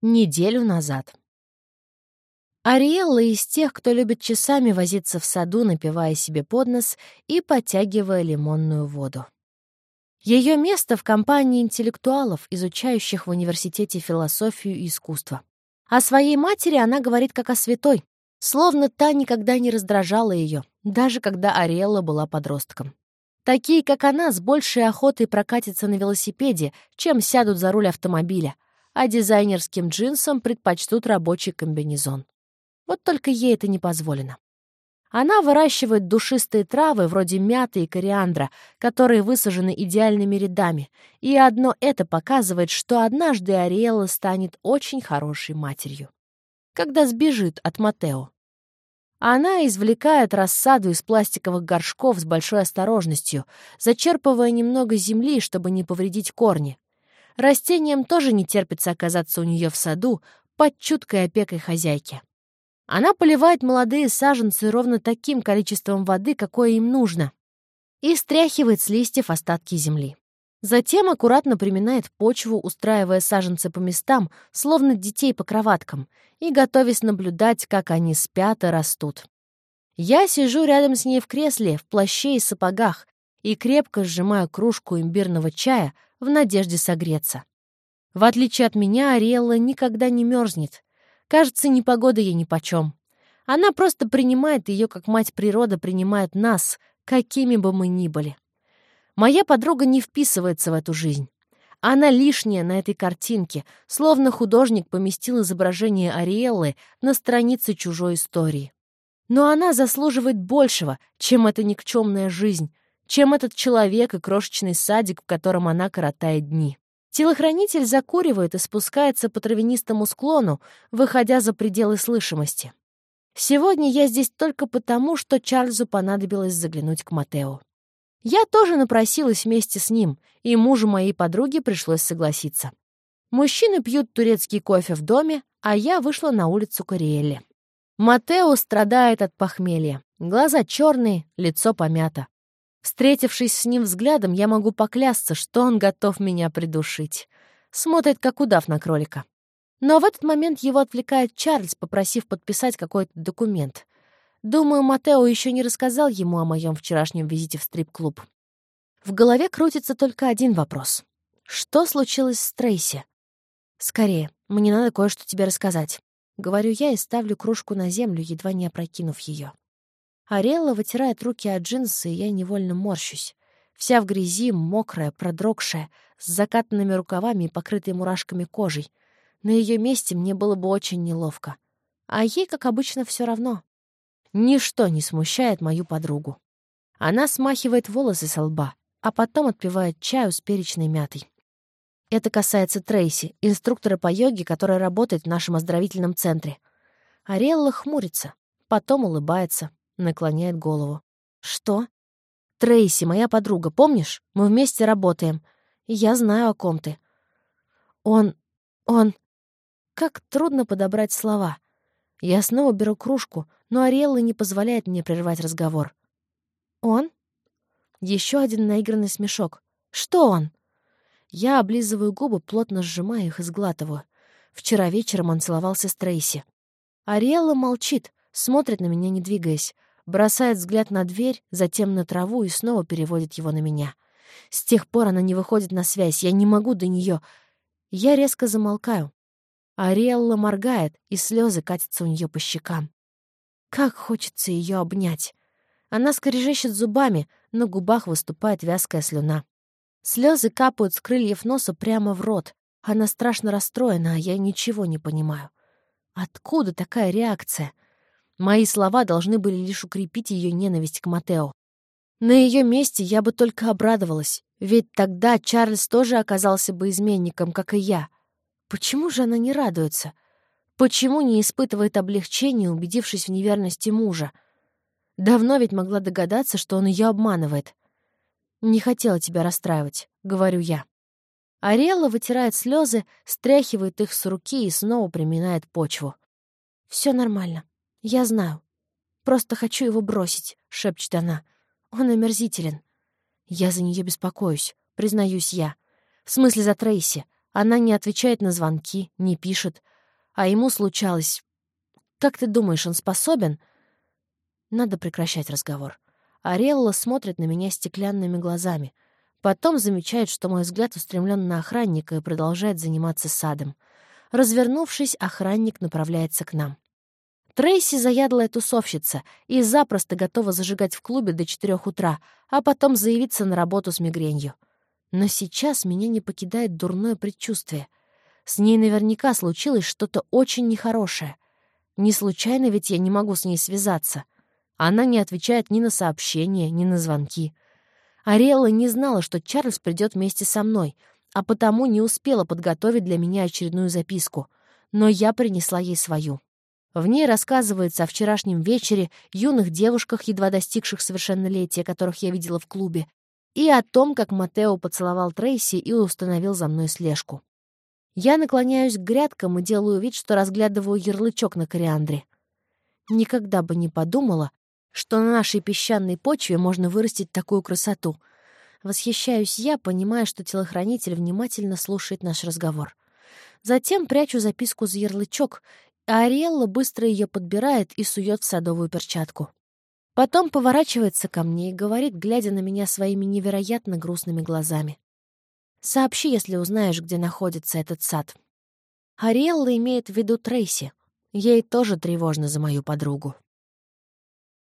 Неделю назад. Ариэлла из тех, кто любит часами возиться в саду, напивая себе под нос и подтягивая лимонную воду. Ее место в компании интеллектуалов, изучающих в университете философию и искусство. О своей матери она говорит как о святой, словно та никогда не раздражала ее, даже когда Ариэлла была подростком. Такие, как она, с большей охотой прокатятся на велосипеде, чем сядут за руль автомобиля — а дизайнерским джинсам предпочтут рабочий комбинезон. Вот только ей это не позволено. Она выращивает душистые травы, вроде мяты и кориандра, которые высажены идеальными рядами, и одно это показывает, что однажды Ариэла станет очень хорошей матерью. Когда сбежит от Матео. Она извлекает рассаду из пластиковых горшков с большой осторожностью, зачерпывая немного земли, чтобы не повредить корни. Растениям тоже не терпится оказаться у нее в саду под чуткой опекой хозяйки. Она поливает молодые саженцы ровно таким количеством воды, какое им нужно, и стряхивает с листьев остатки земли. Затем аккуратно приминает почву, устраивая саженцы по местам, словно детей по кроваткам, и готовясь наблюдать, как они спят и растут. Я сижу рядом с ней в кресле, в плаще и сапогах, и крепко сжимаю кружку имбирного чая, в надежде согреться. В отличие от меня, Ариэлла никогда не мерзнет. Кажется, непогода ей нипочем. Она просто принимает ее, как мать природа принимает нас, какими бы мы ни были. Моя подруга не вписывается в эту жизнь. Она лишняя на этой картинке, словно художник поместил изображение Ариэллы на странице чужой истории. Но она заслуживает большего, чем эта никчемная жизнь, чем этот человек и крошечный садик, в котором она коротает дни. Телохранитель закуривает и спускается по травянистому склону, выходя за пределы слышимости. Сегодня я здесь только потому, что Чарльзу понадобилось заглянуть к Матео. Я тоже напросилась вместе с ним, и мужу моей подруги пришлось согласиться. Мужчины пьют турецкий кофе в доме, а я вышла на улицу Кориэлли. Матео страдает от похмелья. Глаза черные, лицо помято. Встретившись с ним взглядом, я могу поклясться, что он готов меня придушить. Смотрит, как удав на кролика. Но в этот момент его отвлекает Чарльз, попросив подписать какой-то документ. Думаю, Матео еще не рассказал ему о моем вчерашнем визите в стрип-клуб. В голове крутится только один вопрос. Что случилось с Трейси? Скорее, мне надо кое-что тебе рассказать. Говорю я и ставлю кружку на землю, едва не опрокинув ее. Арелла вытирает руки от джинсы, и я невольно морщусь. Вся в грязи, мокрая, продрогшая, с закатанными рукавами и покрытой мурашками кожей. На ее месте мне было бы очень неловко. А ей, как обычно, все равно. Ничто не смущает мою подругу. Она смахивает волосы со лба, а потом отпивает чаю с перечной мятой. Это касается Трейси, инструктора по йоге, которая работает в нашем оздоровительном центре. Арелла хмурится, потом улыбается, Наклоняет голову. «Что?» «Трейси, моя подруга, помнишь? Мы вместе работаем. я знаю, о ком ты». «Он... он...» Как трудно подобрать слова. Я снова беру кружку, но Ариэлла не позволяет мне прервать разговор. «Он?» Еще один наигранный смешок. «Что он?» Я облизываю губы, плотно сжимая их и сглатываю. Вчера вечером он целовался с Трейси. Ариэлла молчит, смотрит на меня, не двигаясь бросает взгляд на дверь, затем на траву и снова переводит его на меня. С тех пор она не выходит на связь, я не могу до нее. Я резко замолкаю. Ариэлла моргает, и слезы катятся у нее по щекам. Как хочется ее обнять. Она скорежещет зубами, на губах выступает вязкая слюна. Слезы капают с крыльев носа прямо в рот. Она страшно расстроена, а я ничего не понимаю. Откуда такая реакция? Мои слова должны были лишь укрепить ее ненависть к Матео. На ее месте я бы только обрадовалась, ведь тогда Чарльз тоже оказался бы изменником, как и я. Почему же она не радуется? Почему не испытывает облегчения, убедившись в неверности мужа? Давно ведь могла догадаться, что он ее обманывает. «Не хотела тебя расстраивать», — говорю я. Ариэлла вытирает слезы, стряхивает их с руки и снова приминает почву. Все нормально. «Я знаю. Просто хочу его бросить», — шепчет она. «Он омерзителен». Я за нее беспокоюсь, признаюсь я. В смысле за Трейси. Она не отвечает на звонки, не пишет. А ему случалось... Как ты думаешь, он способен? Надо прекращать разговор. Арелла смотрит на меня стеклянными глазами. Потом замечает, что мой взгляд устремлен на охранника и продолжает заниматься садом. Развернувшись, охранник направляется к нам. Трейси — заядлая тусовщица и запросто готова зажигать в клубе до четырех утра, а потом заявиться на работу с мигренью. Но сейчас меня не покидает дурное предчувствие. С ней наверняка случилось что-то очень нехорошее. Не случайно ведь я не могу с ней связаться. Она не отвечает ни на сообщения, ни на звонки. Ариэлла не знала, что Чарльз придет вместе со мной, а потому не успела подготовить для меня очередную записку. Но я принесла ей свою. В ней рассказывается о вчерашнем вечере, юных девушках, едва достигших совершеннолетия, которых я видела в клубе, и о том, как Матео поцеловал Трейси и установил за мной слежку. Я наклоняюсь к грядкам и делаю вид, что разглядываю ярлычок на кориандре. Никогда бы не подумала, что на нашей песчаной почве можно вырастить такую красоту. Восхищаюсь я, понимая, что телохранитель внимательно слушает наш разговор. Затем прячу записку за ярлычок, а Ариэлла быстро ее подбирает и сует в садовую перчатку. Потом поворачивается ко мне и говорит, глядя на меня своими невероятно грустными глазами. «Сообщи, если узнаешь, где находится этот сад». Ариэлла имеет в виду Трейси. Ей тоже тревожно за мою подругу.